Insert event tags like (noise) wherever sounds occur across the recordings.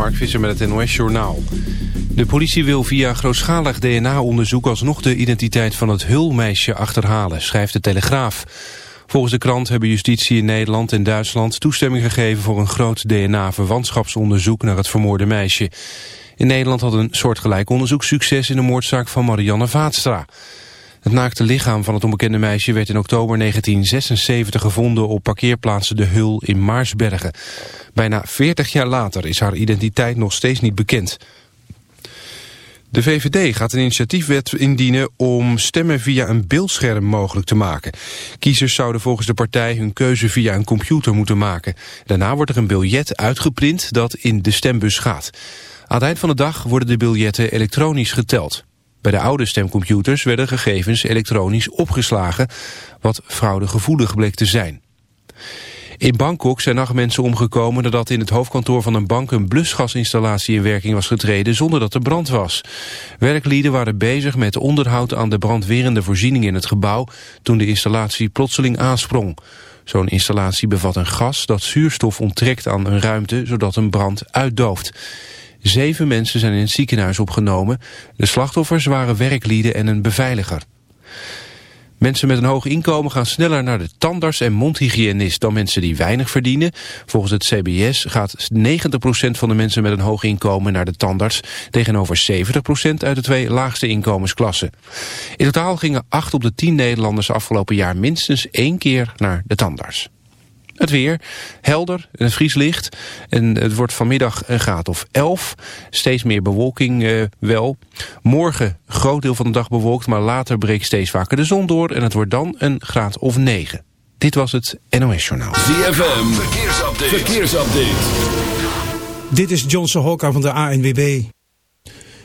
Mark Visser met het NOS Journaal. De politie wil via grootschalig DNA-onderzoek alsnog de identiteit van het hulmeisje achterhalen, schrijft de Telegraaf. Volgens de krant hebben justitie in Nederland en Duitsland toestemming gegeven voor een groot DNA-verwantschapsonderzoek naar het vermoorde meisje. In Nederland had een soortgelijk onderzoek succes in de moordzaak van Marianne Vaatstra. Het naakte lichaam van het onbekende meisje werd in oktober 1976 gevonden op parkeerplaatsen De Hul in Maarsbergen. Bijna 40 jaar later is haar identiteit nog steeds niet bekend. De VVD gaat een initiatiefwet indienen om stemmen via een beeldscherm mogelijk te maken. Kiezers zouden volgens de partij hun keuze via een computer moeten maken. Daarna wordt er een biljet uitgeprint dat in de stembus gaat. Aan het eind van de dag worden de biljetten elektronisch geteld. Bij de oude stemcomputers werden gegevens elektronisch opgeslagen, wat fraudegevoelig bleek te zijn. In Bangkok zijn acht mensen omgekomen nadat in het hoofdkantoor van een bank een blusgasinstallatie in werking was getreden zonder dat er brand was. Werklieden waren bezig met onderhoud aan de brandwerende voorziening in het gebouw toen de installatie plotseling aansprong. Zo'n installatie bevat een gas dat zuurstof onttrekt aan een ruimte zodat een brand uitdooft. Zeven mensen zijn in het ziekenhuis opgenomen. De slachtoffers waren werklieden en een beveiliger. Mensen met een hoog inkomen gaan sneller naar de tandarts en mondhygiënist dan mensen die weinig verdienen. Volgens het CBS gaat 90% van de mensen met een hoog inkomen naar de tandarts tegenover 70% uit de twee laagste inkomensklassen. In totaal gingen 8 op de 10 Nederlanders afgelopen jaar minstens één keer naar de tandarts. Het weer, helder, het vrieslicht en het wordt vanmiddag een graad of 11. Steeds meer bewolking uh, wel. Morgen groot deel van de dag bewolkt, maar later breekt steeds vaker de zon door... en het wordt dan een graad of 9. Dit was het NOS Journaal. ZFM, verkeersupdate. verkeersupdate. Dit is Johnson Hokka van de ANWB.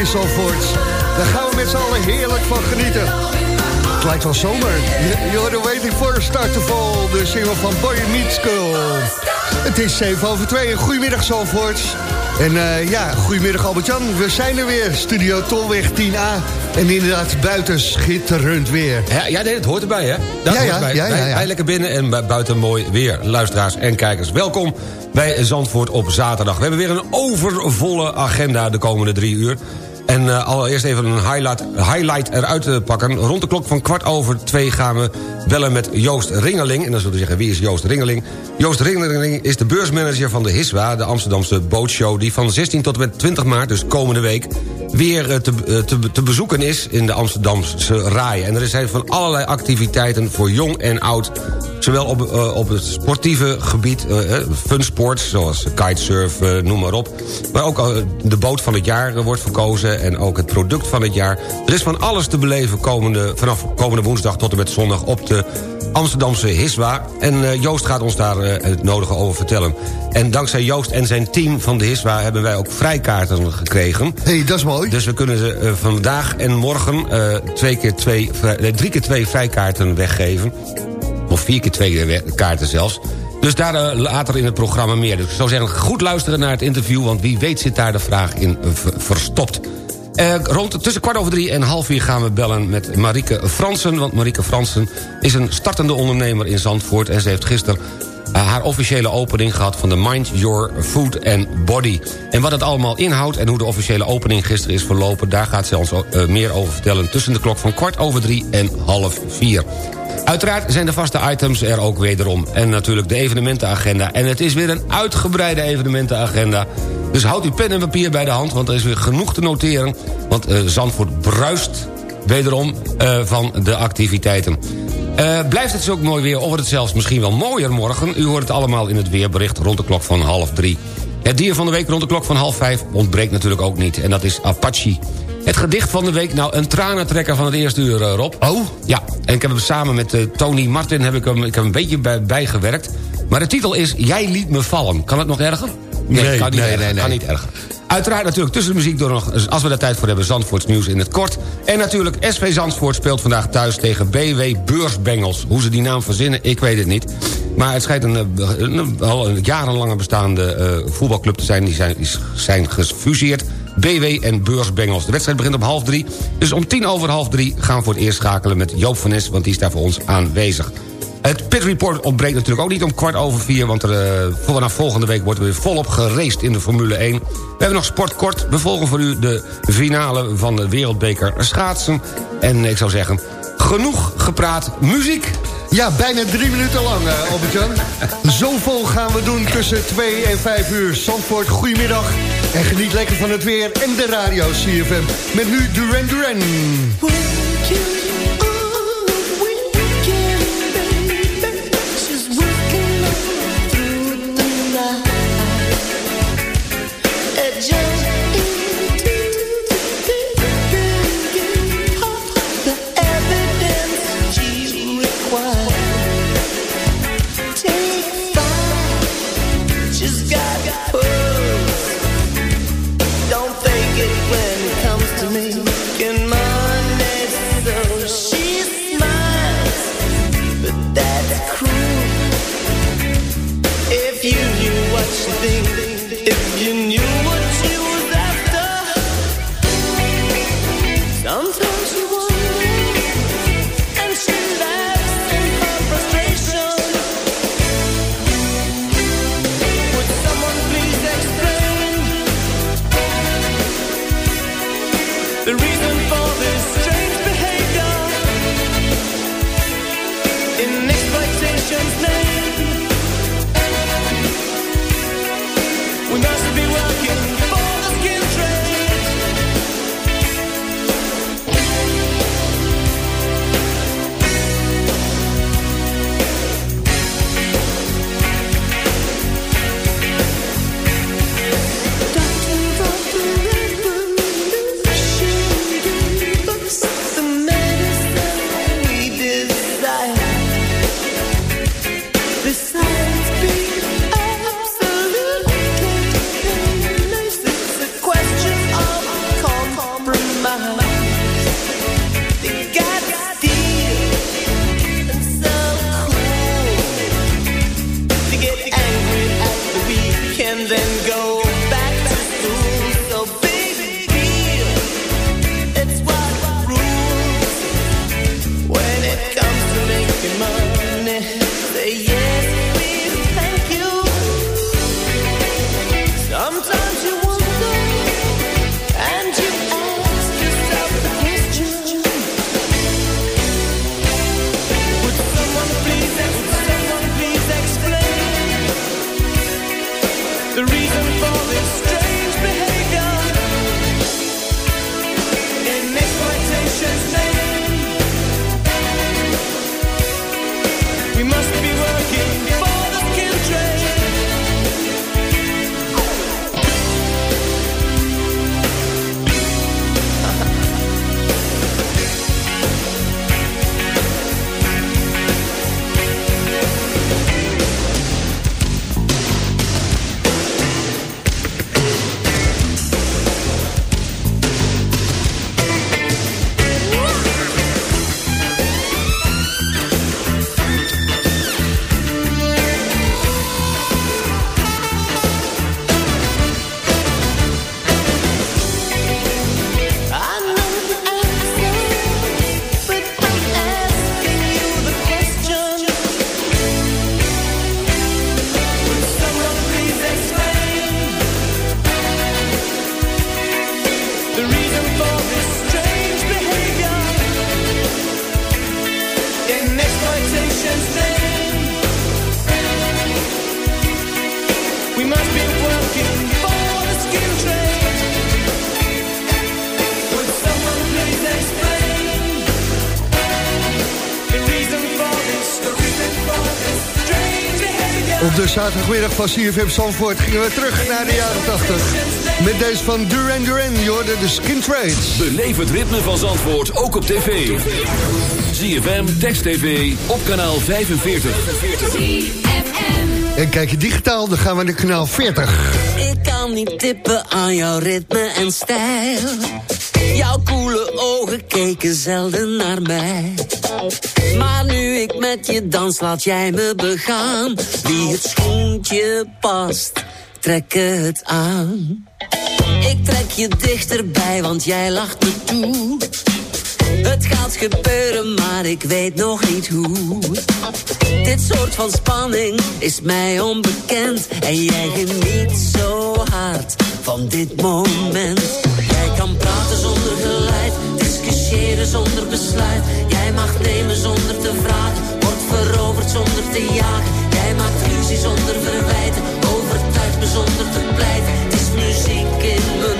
In Zandvoort. Daar gaan we met z'n allen heerlijk van genieten. Het lijkt wel zomer. You're waiting for a start to fall. De single van Boy Meets Girl. Het is 7 over 2. Goedemiddag Zandvoort. En uh, ja, goedemiddag Albert-Jan. We zijn er weer. Studio Tolweg 10A. En inderdaad, buiten schitterend weer. Ja, ja nee, het hoort erbij, hè? Dat ja, hoort ja, erbij. ja, ja, ja. Wij, wij lekker binnen en buiten mooi weer. Luisteraars en kijkers, welkom bij Zandvoort op zaterdag. We hebben weer een overvolle agenda de komende drie uur. En uh, allereerst even een highlight, highlight eruit te pakken. Rond de klok van kwart over twee gaan we bellen met Joost Ringeling. En dan zullen we zeggen, wie is Joost Ringeling? Joost Ringeling is de beursmanager van de HISWA... de Amsterdamse bootshow... die van 16 tot en met 20 maart, dus komende week... weer uh, te, uh, te, te, bezoeken is in de Amsterdamse RAI. En er zijn van allerlei activiteiten voor jong en oud... zowel op, op het sportieve gebied, fun sports... zoals kitesurf, noem maar op... maar ook de boot van het jaar wordt verkozen en ook het product van het jaar. Er is van alles te beleven komende, vanaf komende woensdag tot en met zondag op de Amsterdamse Hiswa. En uh, Joost gaat ons daar uh, het nodige over vertellen. En dankzij Joost en zijn team van de Hiswa hebben wij ook vrijkaarten gekregen. hey, dat is mooi. Dus we kunnen ze uh, vandaag en morgen twee keer twee, drie keer twee vrijkaarten weggeven. Of vier keer twee kaarten zelfs. Dus daar uh, later in het programma meer. Dus ik zou zeggen, goed luisteren naar het interview... want wie weet zit daar de vraag in verstopt. Uh, rond tussen kwart over drie en half vier gaan we bellen met Marieke Fransen... want Marieke Fransen is een startende ondernemer in Zandvoort... en ze heeft gisteren haar officiële opening gehad van de Mind Your Food and Body. En wat het allemaal inhoudt en hoe de officiële opening gisteren is verlopen... daar gaat ze ons meer over vertellen tussen de klok van kwart over drie en half vier. Uiteraard zijn de vaste items er ook wederom. En natuurlijk de evenementenagenda. En het is weer een uitgebreide evenementenagenda. Dus houd uw pen en papier bij de hand, want er is weer genoeg te noteren. Want uh, Zandvoort bruist wederom uh, van de activiteiten. Uh, blijft het zo ook mooi weer, of wordt het zelfs misschien wel mooier morgen? U hoort het allemaal in het weerbericht rond de klok van half drie. Het dier van de week rond de klok van half vijf ontbreekt natuurlijk ook niet. En dat is Apache. Het gedicht van de week, nou een tranentrekker van het eerste uur, uh, Rob. Oh? Ja, en ik heb hem samen met uh, Tony Martin heb ik hem, ik heb een beetje bij, bijgewerkt. Maar de titel is Jij liet me vallen. Kan het nog erger? Nee, nee kan niet nee, erger. nee, nee. Kan niet erger. Uiteraard natuurlijk tussen de muziek door nog, als we daar tijd voor hebben... Zandvoorts nieuws in het kort. En natuurlijk SV Zandvoort speelt vandaag thuis tegen BW Beursbengels. Hoe ze die naam verzinnen, ik weet het niet. Maar het schijnt een, een, een, een jarenlange bestaande uh, voetbalclub te zijn. Die zijn, zijn gefuseerd. BW en Beursbengels. De wedstrijd begint om half drie. Dus om tien over half drie gaan we voor het eerst schakelen met Joop van Nes... want die is daar voor ons aanwezig. Het pit report ontbreekt natuurlijk ook niet om kwart over vier... want er, uh, vanaf volgende week wordt er weer volop geraced in de Formule 1. We hebben nog sportkort. We volgen voor u de finale van de Wereldbeker schaatsen. En ik zou zeggen, genoeg gepraat. Muziek! Ja, bijna drie minuten lang, uh, Albert-Jan. (laughs) Zoveel gaan we doen tussen twee en vijf uur. Zandvoort, goedemiddag. En geniet lekker van het weer en de radio CFM. Met nu Duran Duran. think zaterdagmiddag van CFM Zandvoort gingen we terug naar de jaren 80. Met deze van Duran Duran, je hoorde de Skin Trades. Beleef het ritme van Zandvoort ook op tv. ZFM, Text TV, op kanaal 45. En kijk je digitaal, dan gaan we naar kanaal 40. Ik kan niet tippen aan jouw ritme en stijl. Jouw koele ogen keken zelden naar mij. Maar nu ik met je dans, laat jij me begaan. Wie het schoentje past, trek het aan. Ik trek je dichterbij, want jij lacht me toe. Het gaat gebeuren, maar ik weet nog niet hoe. Dit soort van spanning is mij onbekend. En jij geniet zo hard van dit moment. Jij kan praten zonder besluit. Jij mag nemen zonder te vragen, wordt veroverd zonder te jagen. Jij maakt ruzie zonder verwijten, overtuigt me zonder te pleiten. Het is muziek in mijn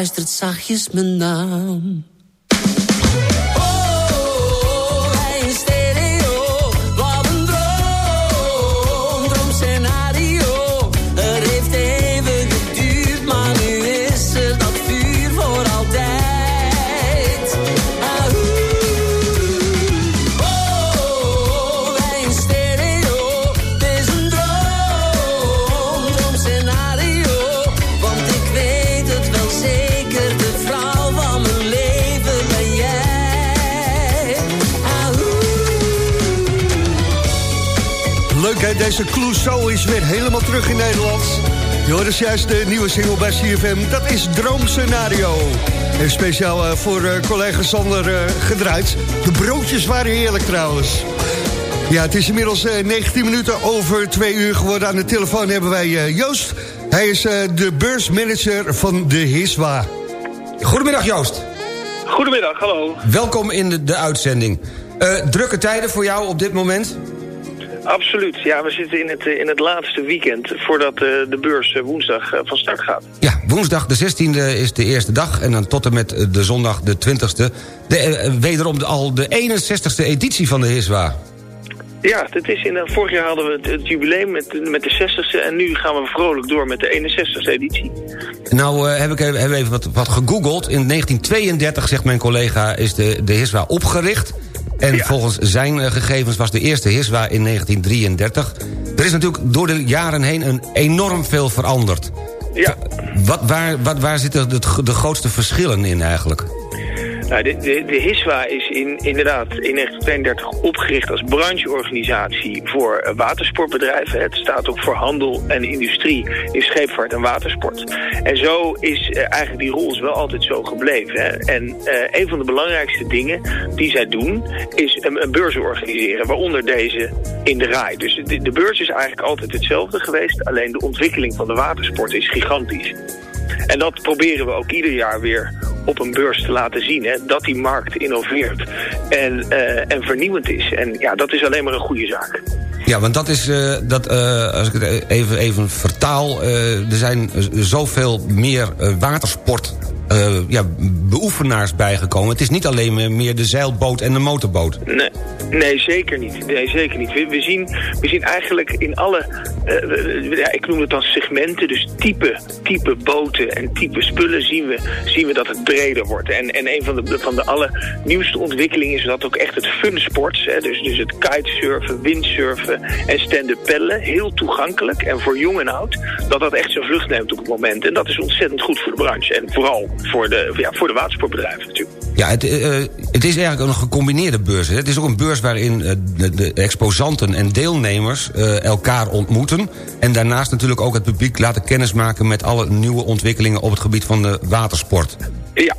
fluistert zachtjes mijn naam. Juist de nieuwe single bij CFM, dat is Droomscenario. En speciaal eh, voor eh, collega Sander eh, gedraaid. De broodjes waren heerlijk trouwens. Ja, het is inmiddels eh, 19 minuten over twee uur geworden. Aan de telefoon hebben wij Joost. Hij is de beursmanager van de HISWA. Goedemiddag Joost. Goedemiddag, hallo. Welkom in de, de uitzending. Drukke tijden voor jou op dit moment? Absoluut. Ja, we zitten in het, eh, in het laatste weekend voordat eh, de beurs eh, woensdag van start gaat. Ja, woensdag de 16e is de eerste dag... en dan tot en met de zondag de 20e. De, wederom de- al de 61ste editie van de HISWA. Ja, het is in, vorig jaar hadden we het, het jubileum met, met de 60ste en nu gaan we vrolijk door met de 61ste editie. Nou heb ik even wat, wat gegoogeld. In 1932, zegt mijn collega, is de, de HISWA opgericht. En Ja. volgens zijn eh, gegevens was de eerste HISWA in 1933. Er is natuurlijk door de jaren heen een enorm veel veranderd. Ja, Wat, waar, wat, waar zitten de, de grootste verschillen in eigenlijk? Nou, de, de, HISWA is in, inderdaad in 1932 opgericht als brancheorganisatie voor eh, watersportbedrijven. Het staat ook voor handel en industrie in scheepvaart en watersport. En zo is eh, eigenlijk die rol is wel altijd zo gebleven. Hè. En eh, een van de belangrijkste dingen die zij doen is een, een beurs organiseren, waaronder deze in de RAI. Dus de, de beurs is eigenlijk altijd hetzelfde geweest, alleen de ontwikkeling van de watersport is gigantisch. En dat proberen we ook ieder jaar weer op een beurs te laten zien. Hè, dat die markt innoveert en, eh, en vernieuwend is. En ja, dat is alleen maar een goede zaak. Ja, want dat is, eh, dat, eh, als ik het even, even vertaal... er zijn zoveel meer watersport ja, beoefenaars bijgekomen. Het is niet alleen meer- meer de zeilboot en de motorboot. Nee, nee zeker niet. Nee, zeker niet. We, we, zien, we zien eigenlijk in alle, eh, we- ja, ik noem het dan segmenten, dus type, type boten en type spullen zien we, zien we dat het breder wordt. En, en een van de, van de allernieuwste ontwikkelingen is dat ook echt het fun sports, hè, dus, dus het kitesurfen, windsurfen en stand-up heel toegankelijk en voor jong en oud, dat dat echt zijn vlucht neemt op het moment. En dat is ontzettend goed voor de branche en vooral voor de, ja, voor de watersportbedrijven natuurlijk. Ja, het, eh, het is eigenlijk een gecombineerde beurs. Hè. Het is ook een beurs waarin eh, de, de exposanten en deelnemers eh, elkaar ontmoeten. En daarnaast natuurlijk ook het publiek laten kennismaken... met alle nieuwe ontwikkelingen op het gebied van de watersport. Ja.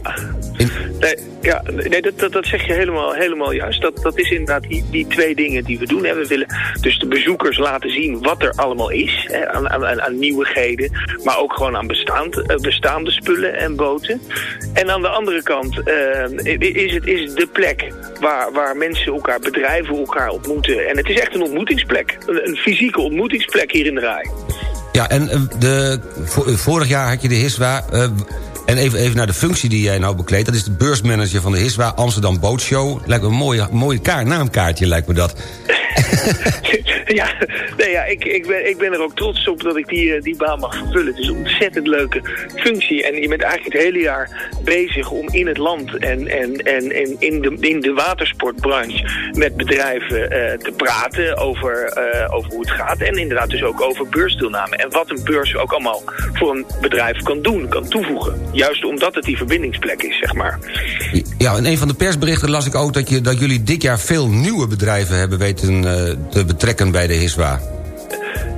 Nee, ja, nee dat, dat, dat zeg je helemaal, helemaal juist. Dat, dat is inderdaad die, die twee dingen die we doen. Hè. We willen dus de bezoekers laten zien wat er allemaal is. Hè, aan, aan, aan- nieuwigheden. Maar ook gewoon aan bestaand, eh, bestaande spullen en boten. En aan de andere kant eh, is, het, is het de plek waar, waar mensen elkaar, bedrijven elkaar ontmoeten. En het is echt een ontmoetingsplek. Een, een fysieke ontmoetingsplek hier in de Rij. Ja, en eh, de, vo- vorig jaar had je de HISWA... eh, en even, even naar de functie die jij nou bekleedt. Dat is de beursmanager van de HISWA Amsterdam Bootshow. Lijkt me een mooie, mooie kaart, naamkaartje lijkt me dat. (laughs) (laughs) ja, nee, ja ik, ik, ben, ik ben er ook trots op dat ik die, eh, die baan mag vervullen. Het is een ontzettend leuke functie. En je bent eigenlijk het hele jaar bezig om in het land en, en, en, en in, de, in de watersportbranche met bedrijven eh, te praten over, eh, over hoe het gaat. En inderdaad dus ook over beursdeelname. En wat een beurs ook allemaal voor een bedrijf kan doen, kan toevoegen. Juist omdat het die verbindingsplek is, zeg maar. Ja, in een van de persberichten las ik ook dat, je, dat jullie dit jaar veel nieuwe bedrijven hebben weten te betrekken bij de HISWA.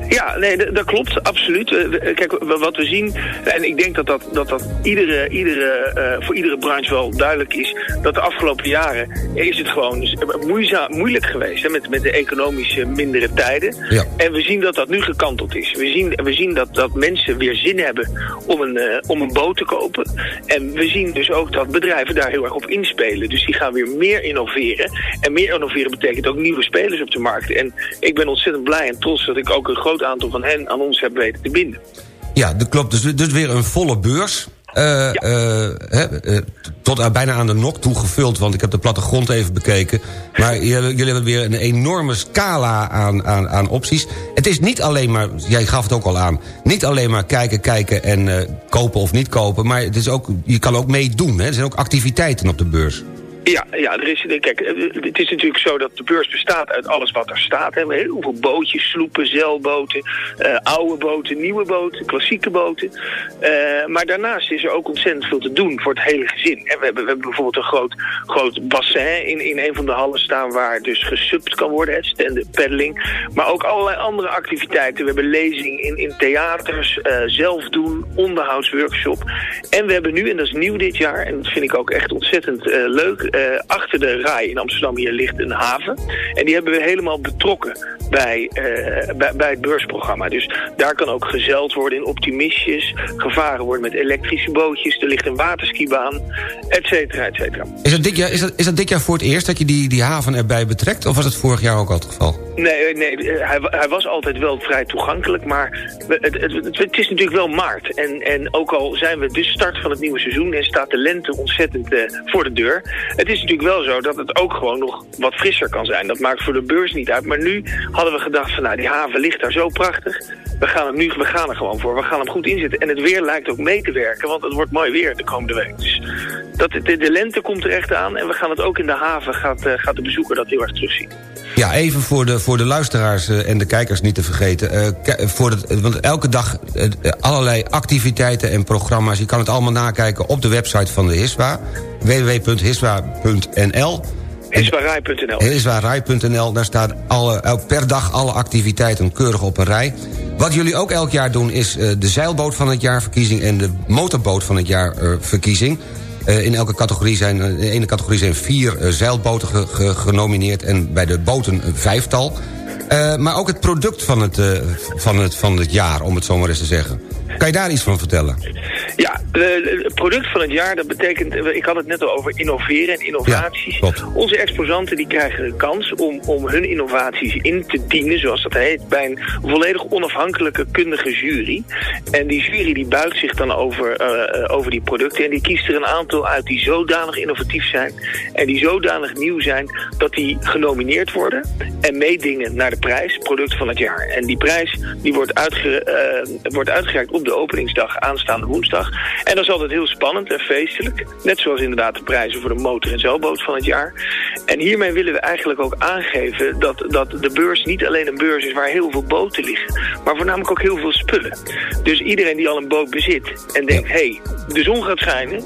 Ja, nee, dat klopt, absoluut. Eh, we- Kijk, wat we zien, en ik denk dat dat, dat, dat iedere, iedere, eh, voor iedere branche wel duidelijk is, dat de afgelopen jaren is het gewoon moeizaam, moeilijk geweest hè, met, met de economische mindere tijden. Ja. En we zien dat dat nu gekanteld is. We zien, we zien dat, dat mensen weer zin hebben om een, eh, om een boot te kopen. En we zien dus ook dat bedrijven daar heel erg op inspelen. Dus die gaan weer meer innoveren. En meer innoveren betekent ook nieuwe spelers op de markt. En ik ben ontzettend blij en trots dat ik ook een groot aantal van hen aan ons heb weten te binden. Ja, dat klopt. Dus, dus weer een volle beurs. Eh, eh, eh, tot aan- bijna aan de nok toe gevuld, want ik heb de plattegrond even bekeken. Maar jullie, jullie hebben weer een enorme scala aan, aan, aan opties. Het is niet alleen maar, jij gaf het ook al aan... niet alleen maar kijken, kijken en kopen of niet kopen... maar het is ook, je kan ook meedoen. Hè? Er zijn ook activiteiten op de beurs. Ja, ja er is, kijk, eh, het is natuurlijk zo dat de beurs bestaat uit alles wat er staat. Hè. Heel veel bootjes, sloepen, zeilboten, eh, oude boten, nieuwe boten, klassieke boten. Eh, maar daarnaast is er ook ontzettend veel te doen voor het hele gezin. En we, hebben, we bijvoorbeeld een groot, groot bassin in, in een van de hallen staan waar dus gesubt kan worden, het. Maar ook allerlei andere activiteiten. We hebben lezing in, in theaters, eh, zelf doen, onderhoudsworkshop. En we hebben nu, en dat is nieuw dit jaar, en dat vind ik ook echt ontzettend leuk, eh, achter de RAI in Amsterdam hier ligt een haven. En die hebben we helemaal betrokken bij, eh, bij, bij het beursprogramma. Dus daar kan ook gezeild worden in optimistjes, gevaren worden met elektrische bootjes, er ligt een waterskibaan, et cetera, et cetera. Is dat, dit jaar, is, dat, is dat dit jaar voor het eerst dat je die, die haven erbij betrekt? Of was het vorig jaar ook al het geval? Nee, nee hij, hij, was altijd wel vrij toegankelijk, maar het, het, het, is natuurlijk wel maart. En, en ook al zijn we de start van het nieuwe seizoen en staat de lente ontzettend uh, voor de deur. Het is natuurlijk wel zo dat het ook gewoon nog wat frisser kan zijn. Dat maakt voor de beurs niet uit. Maar nu hadden we gedacht van nou, die haven ligt daar zo prachtig. We gaan, hem nu, we gaan er gewoon voor. We gaan hem goed inzetten. En het weer lijkt ook mee te werken, want het wordt mooi weer de komende week. Dus dat, de, de lente komt er echt aan en we gaan het ook in de haven, gaat, uh, gaat de bezoeker dat heel erg terugzien. Ja, even voor de, voor de luisteraars uh, en de kijkers niet te vergeten. Uh, voor het, want elke dag allerlei activiteiten en programma's. Je kan het allemaal nakijken op de website van de HISWA. www.hiswa.nl Hiswarai.nl Hiswarai.nl, daar staat alle, per dag alle activiteiten keurig op een rij. Wat jullie ook elk jaar doen is de zeilboot van het jaar verkiezing... en de motorboot van het jaar verkiezing. Uh, in elke categorie zijn, in de ene categorie zijn vier zeilboten ge, ge, genomineerd... en bij de boten een vijftal. Uh, maar ook het product van het, van, het, van het jaar, om het zo maar eens te zeggen. Kan je daar iets van vertellen? Ja, het product van het jaar, dat betekent... Ik had het net al over innoveren en innovaties. Ja, Onze exposanten die krijgen de kans om, om hun innovaties in te dienen... zoals dat heet, bij een volledig onafhankelijke kundige jury. En die jury die buigt zich dan over, uh, over die producten... en die kiest er een aantal uit die zodanig innovatief zijn... en die zodanig nieuw zijn dat die genomineerd worden... en meedingen naar de prijs, product van het jaar. En die prijs die wordt, uitge, uh, wordt uitgereikt op de openingsdag aanstaande woensdag. En dat is altijd heel spannend en feestelijk. Net zoals inderdaad de prijzen voor de motor- en zeilboot van het jaar. En hiermee willen we eigenlijk ook aangeven dat, dat de beurs niet alleen een beurs is waar heel veel boten liggen. Maar voornamelijk ook heel veel spullen. Dus iedereen die al een boot bezit en denkt, hé, hey, de zon gaat schijnen.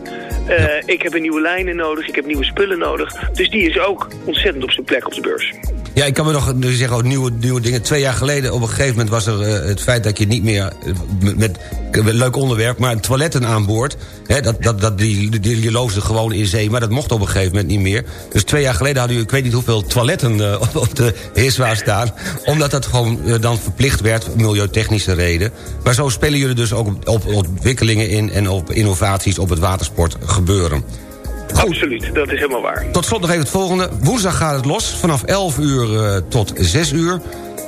Uh, ik heb een nieuwe lijnen nodig, ik heb nieuwe spullen nodig. Dus die is ook ontzettend op zijn plek op de beurs. Ja, ik kan me nog zeggen, nieuwe, nieuwe dingen. Twee jaar geleden op een gegeven moment was er uh, het feit dat je niet meer... Uh, met, leuk onderwerp, maar toiletten aan boord... Hè, dat, dat, dat, die, die, die loosden gewoon in zee, maar dat mocht op een gegeven moment niet meer. Dus twee jaar geleden hadden jullie, ik weet niet hoeveel toiletten (laughs) uh, op de Heerswaar staan... omdat dat gewoon dan verplicht werd, milieutechnische reden. Maar zo spelen jullie dus ook op, op ontwikkelingen in... en op innovaties op het watersport gebeuren. Goed. Absoluut, dat is helemaal waar. Tot slot nog even het volgende. Woensdag gaat het los, vanaf 11 uur uh, tot 6 uur.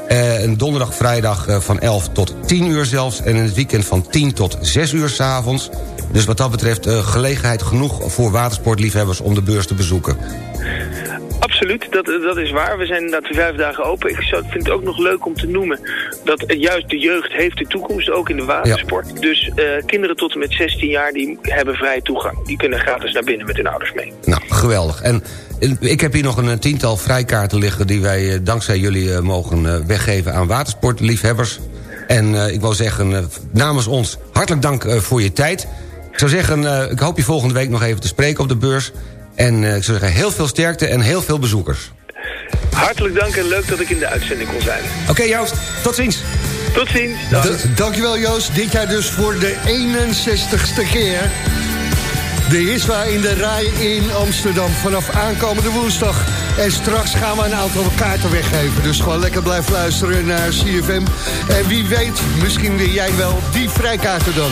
Uh, en donderdag, vrijdag uh, van 11 tot 10 uur zelfs. En in het weekend van 10 tot 6 uur s'avonds. Dus wat dat betreft gelegenheid genoeg voor watersportliefhebbers om de beurs te bezoeken. Absoluut, dat, dat is waar. We zijn inderdaad vijf dagen open. Ik zou, vind het ook nog leuk om te noemen dat juist de jeugd heeft de toekomst, ook in de watersport. Ja. Dus uh, kinderen tot en met 16 jaar die hebben vrije toegang. Die kunnen gratis naar binnen met hun ouders mee. Nou, geweldig. En ik heb hier nog een tiental vrijkaarten liggen... die wij dankzij jullie mogen weggeven aan watersportliefhebbers. En uh, ik wil zeggen, namens ons hartelijk dank voor je tijd. Ik zou zeggen, ik hoop je volgende week nog even te spreken op de beurs. En ik zou zeggen, heel veel sterkte en heel veel bezoekers. Hartelijk dank en leuk dat ik in de uitzending kon zijn. Oké okay, Joost, tot ziens. Tot ziens. Dag. Dankjewel Joost. Dit jaar dus voor de 61ste keer. De ISWA in de rij in Amsterdam vanaf aankomende woensdag. En straks gaan we een aantal kaarten weggeven. Dus gewoon lekker blijven luisteren naar CFM. En wie weet, misschien wil jij wel die vrijkaarten dan.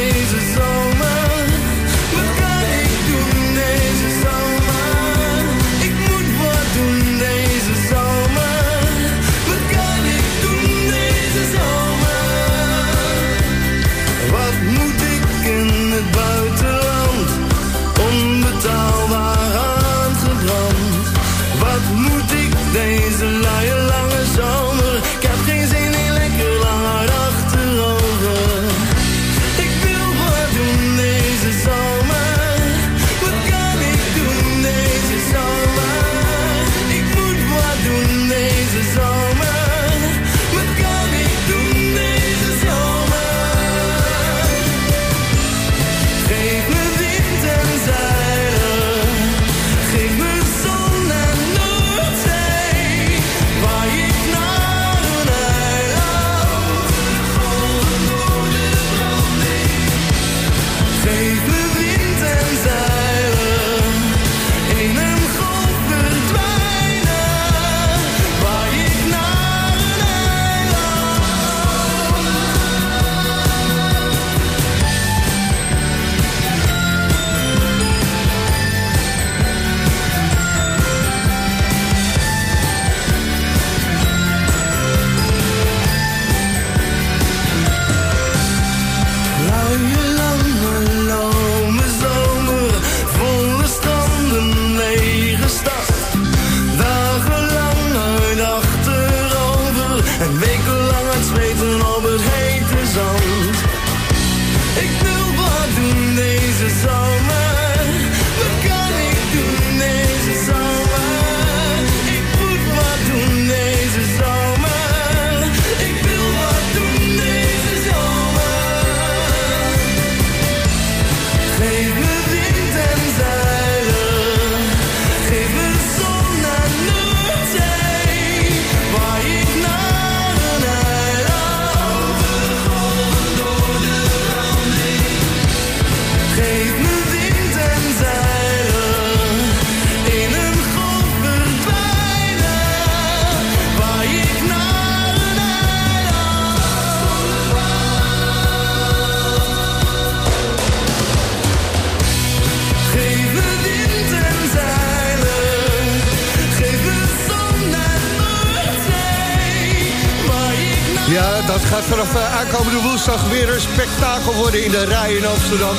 woensdag weer een spektakel worden in de rij in Amsterdam.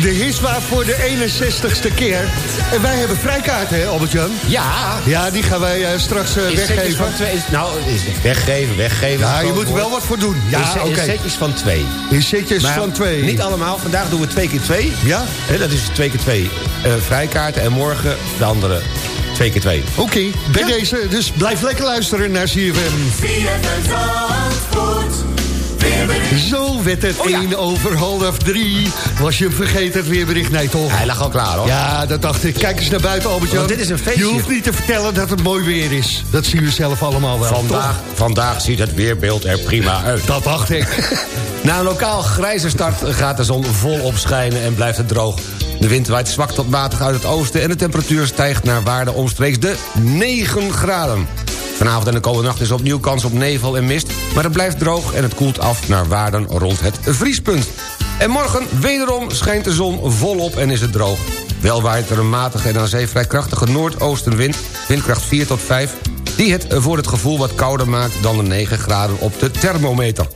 De Hiswa voor de 61ste keer. En wij hebben vrijkaarten, hè, Albert-Jan? Ja. Ja, die gaan wij uh, straks uh, weggeven. Van twee, is, nou, is weggeven, weggeven. Ja, je moet er wel wat voor doen. Ja, oké. Okay. setjes van twee. In setjes maar van twee. Niet allemaal. Vandaag doen we twee keer twee. Ja. He, dat is twee keer twee uh, vrijkaarten. En morgen de andere twee keer twee. Oké, okay, bij ja. deze. Dus blijf lekker luisteren naar CFM. Zo werd het oh, ja. 1 over half 3. Was je hem vergeten, het weerbericht? Nee, toch? Hij lag al klaar, hoor. Ja, dat dacht ik. Kijk eens naar buiten, Albert-Jan. dit is een feestje. Je hoeft niet te vertellen dat het mooi weer is. Dat zien we zelf allemaal wel, vandaag, vandaag ziet het weerbeeld er prima uit. Dat dacht ik. (laughs) Na een lokaal grijze start gaat de zon volop schijnen en blijft het droog. De wind waait zwak tot matig uit het oosten... en de temperatuur stijgt naar waarde omstreeks de 9 graden. Vanavond en de komende nacht is opnieuw kans op nevel en mist... maar het blijft droog en het koelt af naar waarden rond het vriespunt. En morgen wederom schijnt de zon volop en is het droog. Wel waait er een matige en aan zee vrij krachtige noordoostenwind... windkracht 4 tot 5... die het voor het gevoel wat kouder maakt dan de 9 graden op de thermometer.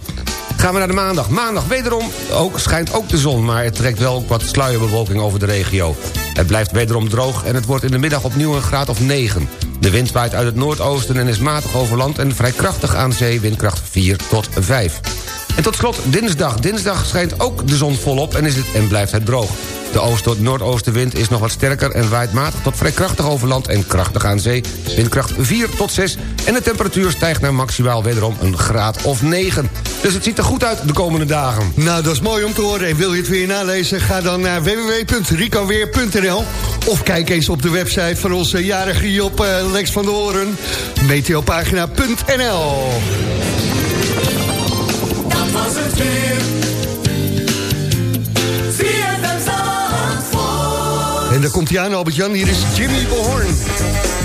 Gaan we naar de maandag. Maandag wederom ook, schijnt ook de zon... maar het trekt wel wat sluierbewolking over de regio. Het blijft wederom droog en het wordt in de middag opnieuw een graad of 9. De wind waait uit het noordoosten en is matig over land... en vrij krachtig aan zee, windkracht 4 tot 5. En tot slot dinsdag. Dinsdag schijnt ook de zon volop en, is het, en blijft het droog. De oost- tot noordoostenwind is nog wat sterker en waait matig tot vrij krachtig over land en krachtig aan zee. Windkracht 4 tot 6 en de temperatuur stijgt naar maximaal wederom een graad of 9. Dus het ziet er goed uit de komende dagen. Nou, dat is mooi om te horen. En wil je het weer nalezen? Ga dan naar www.ricoweer.nl of kijk eens op de website van onze jarige Job uh, Lex van de Horen. meteopagina.nl En dan komt hij aan, Albert-Jan. Hier is Jimmy Behorn.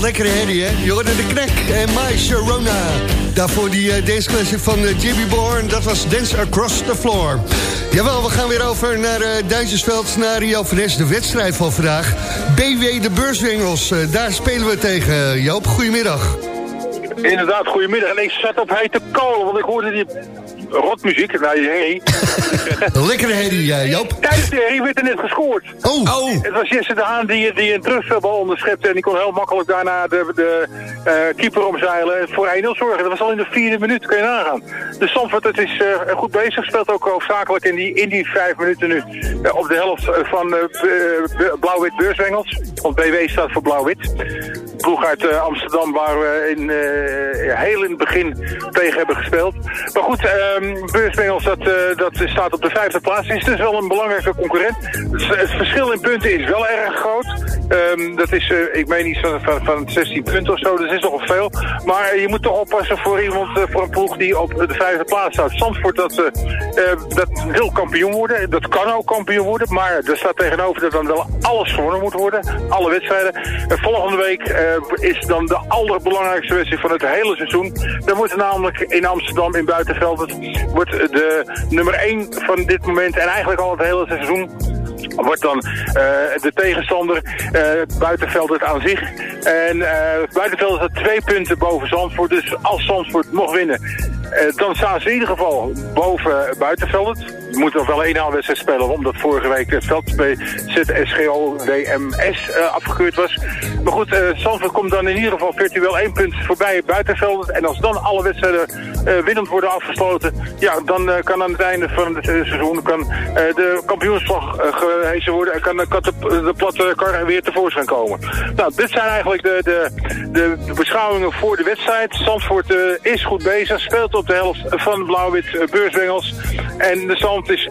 Lekkere herrie, hè? Je de Knek en My Sharona. Daarvoor die uh, van uh, Jimmy Bourne. Dat was Dance Across the Floor. Jawel, we gaan weer over naar uh, Duitsersveld, naar Rio de wedstrijd van vandaag. BW de Beurswengels, daar spelen we tegen. Joop, goedemiddag. Inderdaad, goedemiddag. En ik zat op hete kolen, want ik hoorde die rotmuziek. Nou, herrie. (laughs) Lekkere herrie, uh, Joop. Tijdens de herrie werd er net gescoord. Oh. oh. Het was Jesse de Haan die, die een terugspelbal onderschepte. En die kon heel makkelijk daarna de, de uh, keeper omzeilen voor 1-0 zorgen. Dat was al in de vierde minuut, kun je nagaan. De Stamford het is uh, goed bezig. Speelt ook hoofdzakelijk in die, in die vijf minuten nu op de helft van Blauw-Wit Beurswengels. Want BW staat voor Blauw-Wit. Ploeg uit Amsterdam waar we in, heel in het begin tegen hebben gespeeld. Maar goed, um, Beurswengels dat, dat staat op de vijfde plaats. Is dus wel een belangrijke concurrent. Het, verschil in punten is wel erg groot. Um, dat is, ik meen iets van, van, van 16 punten of zo. Dat is nogal veel. Maar je moet toch oppassen voor iemand, voor een ploeg die op de vijfde plaats staat. Zandvoort dat, dat wil kampioen worden. Dat kan ook kampioen worden. Maar er staat tegenover dat dan wel alles gewonnen moet worden. Alle wedstrijden. volgende week is dan de allerbelangrijkste wedstrijd van het hele seizoen. Dan wordt namelijk in Amsterdam in Buitenveld wordt de nummer 1 van dit moment en eigenlijk al het hele seizoen wordt dan uh, de tegenstander uh, Buitenveld aan zich. En uh, Buitenveld er twee punten boven Zandvoort. Dus als Zandvoort mocht winnen, dan staan ze in ieder geval boven Buitenveld. We moeten nog wel één wedstrijd spelen, omdat vorige week het veld bij ZSGO WMS uh, afgekeurd was. Maar goed, uh, Zandvoort komt dan in ieder geval virtueel één punt voorbij Buitenveld. En als dan alle wedstrijden winnend worden afgesloten, ja, dan kan aan het einde van het seizoen kan, de kampioensvlag gehezen worden en kan, de, platte kar weer tevoorschijn komen. Nou, dit zijn eigenlijk de, de, de, beschouwingen voor de wedstrijd. Zandvoort is goed bezig, speelt op de helft van Blauw-Wit Beurswengels. En de stand is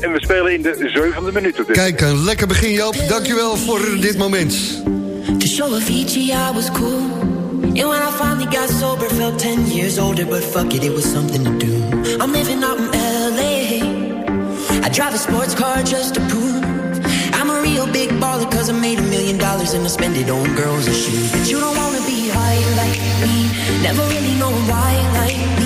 1-0 en we spelen in de zevende minuut. Kijk, een lekker begin Joop. Dankjewel voor dit moment. To show Avicii I was cool. And when I finally got sober, felt 10 years older, but fuck it, it was something to do. I'm living out in LA. I drive a sports car just to prove I'm a real big baller, cause I made a million dollars and I spend it on girls and shoes. But you don't wanna be high like me, never really know why like me.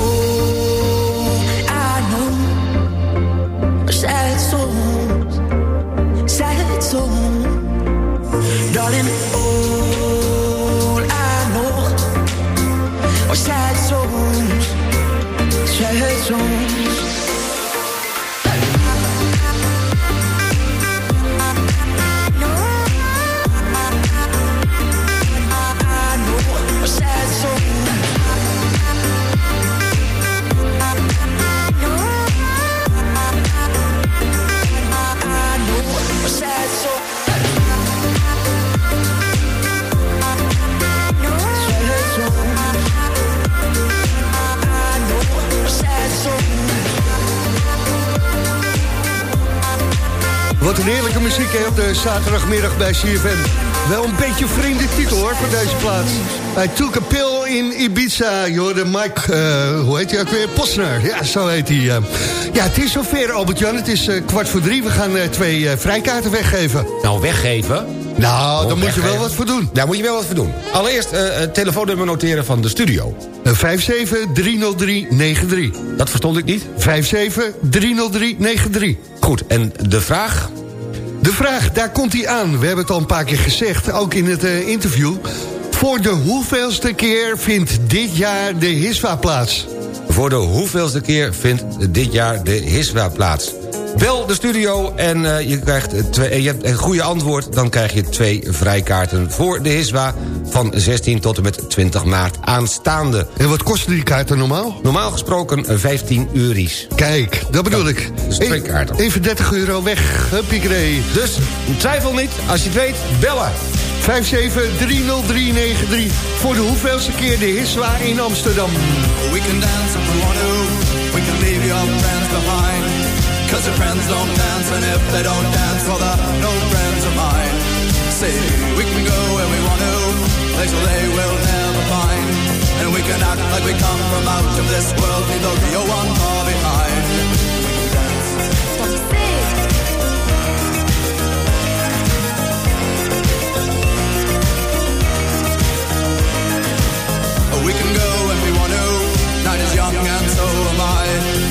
中。Een heerlijke muziek hè, op de zaterdagmiddag bij CFM. Wel een beetje vreemde titel hoor voor deze plaats. Hij took a pill in Ibiza. Joh, de Mike, eh, hoe heet hij ook weer? Posner. Ja, zo heet hij. eh. Ja, het is zover Albert-Jan. Het is eh, kwart voor drie. We gaan twee vrijkaarten weggeven. Nou, weggeven? Nou, daar moet je wel wat voor doen. Daar moet je wel wat voor doen. Allereerst het telefoonnummer noteren van de studio. Eh, 5730393. Dat verstond ik niet. 5730393. Goed, en de vraag? De vraag, daar komt hij aan. We hebben het al een paar keer gezegd, ook in het eh, interview. Voor de hoeveelste keer vindt dit jaar de HISWA plaats? Voor de hoeveelste keer vindt dit jaar de HISWA plaats? Bel de studio en eh, je krijgt eh, twee, eh, je hebt een goede antwoord... dan krijg je twee vrijkaarten voor de HISWA... van 16 tot en met 20 maart aanstaande. En wat kosten die kaarten normaal? Normaal gesproken eh, 15 euro's. Kijk, dat bedoel ik. dus twee kaarten. Even 30 euro weg. Huppiekree. Dus twijfel niet, als je het weet, bellen. 5730393 voor de hoeveelste keer de HISWA in Amsterdam. We can dance if we want to. We can leave your friends behind. Cause your friends don't dance, and if they don't dance, well, they're no friends of mine. Say, we can go where we want to, places they will never find. And we can act like we come from out of this world, leave the real one far behind. We can go when we want to. Night is young and so am I.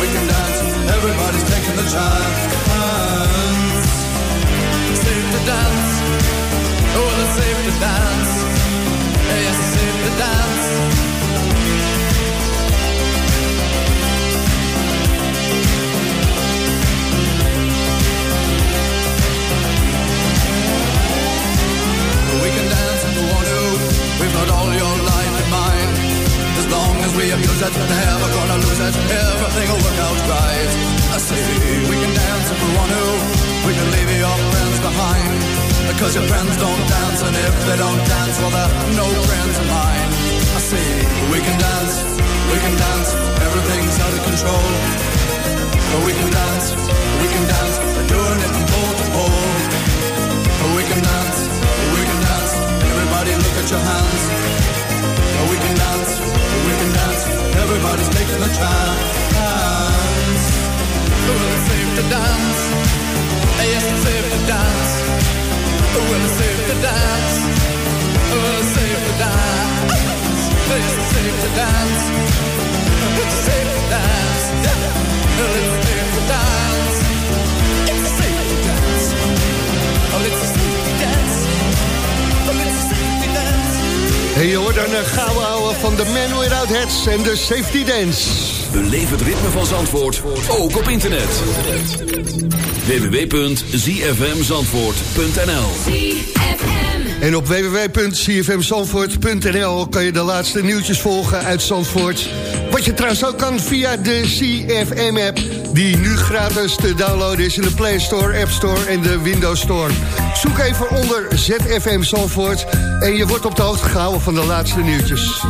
we can dance. Everybody's taking the chance. Safe to dance. Oh, it's safe to dance. Yes, safe to dance. We can dance if we want to. We've got all your we abuse it, never gonna lose it. Everything will work out right. I say we can dance if we want to. We can leave your friends behind. Because your friends don't dance, and if they don't dance, well, they're no friends of mine. I say we can dance, we can dance. Everything's out of control. But we can dance, we can dance. We're doing it from pole to pole. We can dance, we can dance. Everybody look at your hands. Dance, we can dance. Everybody's taking a chance. Well, it's safe to dance. Yes, it's safe to dance. Well, it's safe to dance. Well, it's safe to dance. Yes, it's safe to dance. It's safe to dance. Well, it's safe to dance. It's safe to dance. Oh, it's a En je hoort een gouden ouwe van de Man Without Hats en de Safety Dance. Beleef het ritme van Zandvoort, ook op internet. www.zfmzandvoort.nl En op www.cfmzandvoort.nl kan je de laatste nieuwtjes volgen uit Zandvoort. Wat je trouwens ook kan via de CFM-app... die nu gratis te downloaden is in de Play Store, App Store en de Windows Store. Zoek even onder ZFM Zandvoort... en je wordt op de hoogte gehouden van de laatste nieuwtjes.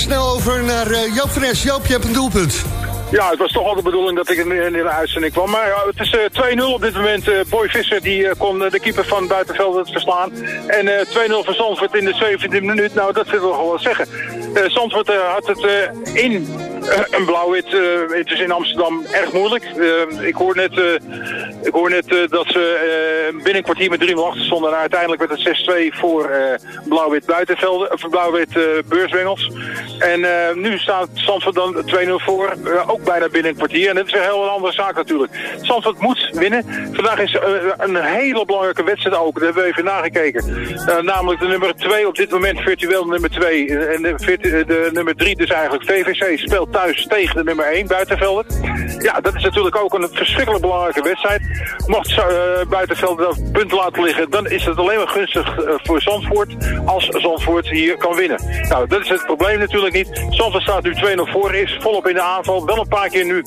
Snel over naar uh, Joop Fres. Joop, je hebt een doelpunt. Ja, het was toch al de bedoeling dat ik in, in de uitzending kwam. Maar ja, het is uh, 2-0 op dit moment. Uh, Boy Visser die kon de keeper van Buitenveld verslaan. En 2-0 voor Zandvoort in de 17e minuut. Nou, dat ik wel wat zeggen. Zandvoort had het in een blauw-wit. het is in Amsterdam erg moeilijk. ik hoor net, ik hoor net dat ze binnen een kwartier met 3-0 achter stonden. En uiteindelijk werd het 6-2 voor blauw-wit Buitenveld. Of blauw-wit Beurswengels. En nu staat Zandvoort dan 2-0 voor ook bijna binnen een kwartier. En dat is een heel andere zaak natuurlijk. Zandvoort moet winnen. Vandaag is een hele belangrijke wedstrijd ook. Daar hebben we even nagekeken. Namelijk de nummer 2 op dit moment virtueel nummer 2. En de, de, nummer 3 dus eigenlijk VVC speelt thuis tegen de nummer 1 Buitenvelder. Ja, dat is natuurlijk ook een verschrikkelijk belangrijke wedstrijd. Mocht uh, Buitenvelder dat punt laten liggen, dan is het alleen maar gunstig voor Zandvoort als Zandvoort hier kan winnen. Nou, dat is het probleem natuurlijk niet. Zandvoort staat nu 2-0 voor, is volop in de aanval. Wel een paar keer nu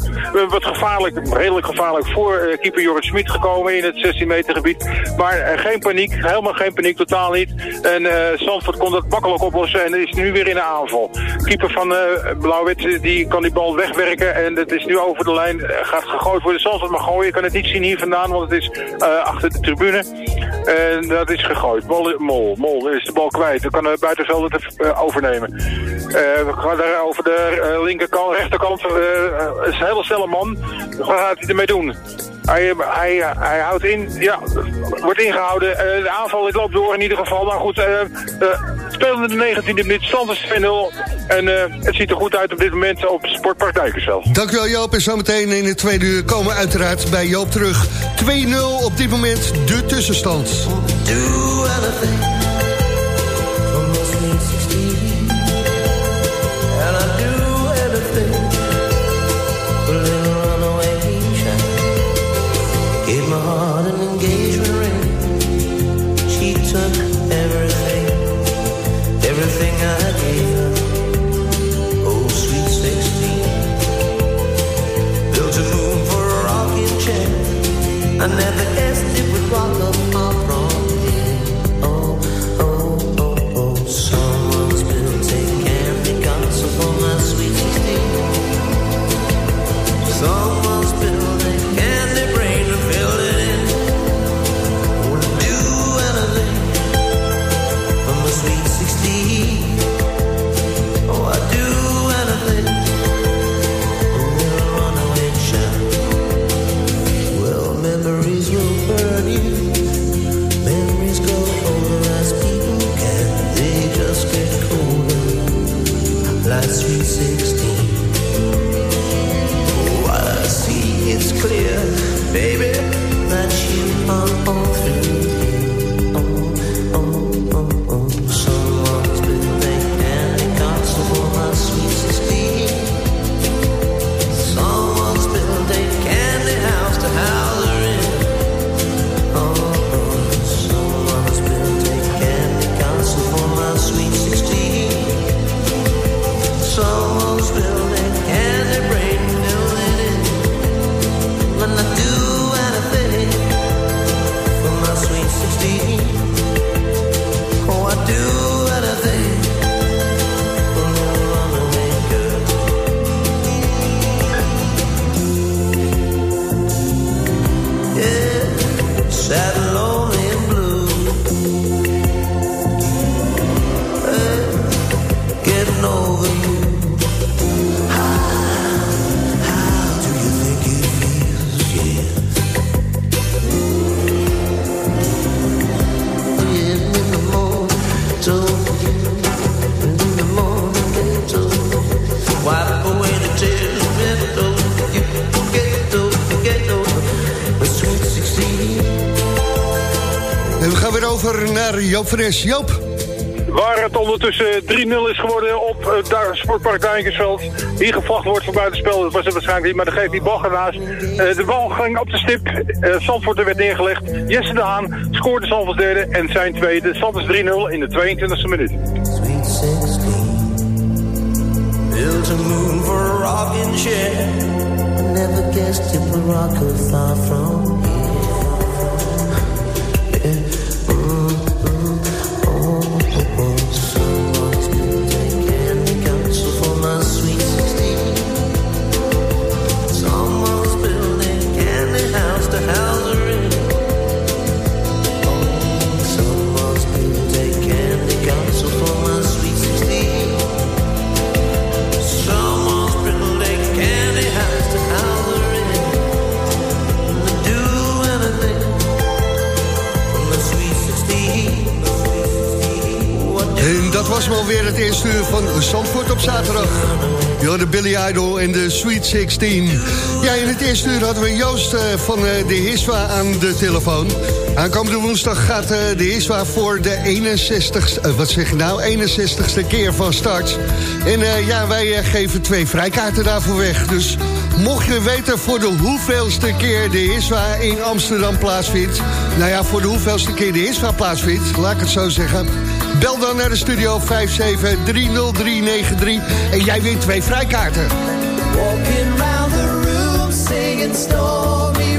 wat gevaarlijk, redelijk gevaarlijk voor uh, keeper Jorrit Smit gekomen in het 16 meter gebied. Maar uh, geen paniek, helemaal geen paniek, totaal niet. En uh, Zandvoort kon dat makkelijk oplossen en is nu weer in de aanval. Keeper van Blauw-Wit die kan die bal wegwerken en het is nu over de lijn, gaat gegooid worden. Zandvoort mag gooien, je kan het niet zien hier vandaan, want het is achter de tribune. En dat is gegooid. Mol, Mol, Mol is de bal kwijt. Dan kan uh, Buitenveld het overnemen. we gaan daar over de linkerkant, rechterkant uh, is een hele snelle man. Wat gaat hij ermee doen? Hij, hij, hij houdt in, ja, wordt ingehouden. Uh, de aanval loopt door in ieder geval. Maar goed, uh, uh, spelen de 19e minuut, stand is 2-0. En het ziet er goed uit op dit moment op Sportpark Dijkersveld. Dankjewel Joop. En zometeen in de tweede uur komen we uiteraard bij Joop terug. 2-0 op dit moment de tussenstand. Do Joop Fres. Joop. Waar het ondertussen 3-0 is geworden op uh, Sportpark Duinkersveld. Hier gevlacht wordt voor buitenspel. Dat was het waarschijnlijk niet, maar dan geeft die bal ernaast. Uh, de bal ging op de stip. Uh, Zandvoort er werd neergelegd. Jesse de Haan scoorde Zandvoort derde en zijn tweede. Stand is 3-0 in de 22e minuut. Sweet 16 Built a moon for a rocking chair Never guessed it would rock far from was wel weer het eerste uur van Zandvoort op zaterdag. Je de Billy Idol en de Sweet 16. Ja, in het eerste uur hadden we Joost uh, van uh, de Hiswa aan de telefoon. Aankomende woensdag gaat uh, de Hiswa voor de 61ste, wat zeg nou, 61ste keer van start. En ja, wij geven twee vrijkaarten daarvoor weg. Dus mocht je weten voor de hoeveelste keer de Hiswa in Amsterdam plaatsvindt... nou ja, voor de hoeveelste keer de Hiswa plaatsvindt, laat ik het zo zeggen... Bel dan naar de studio 5730393 en jij wint twee vrijkaarten. Walking round the room singing stormy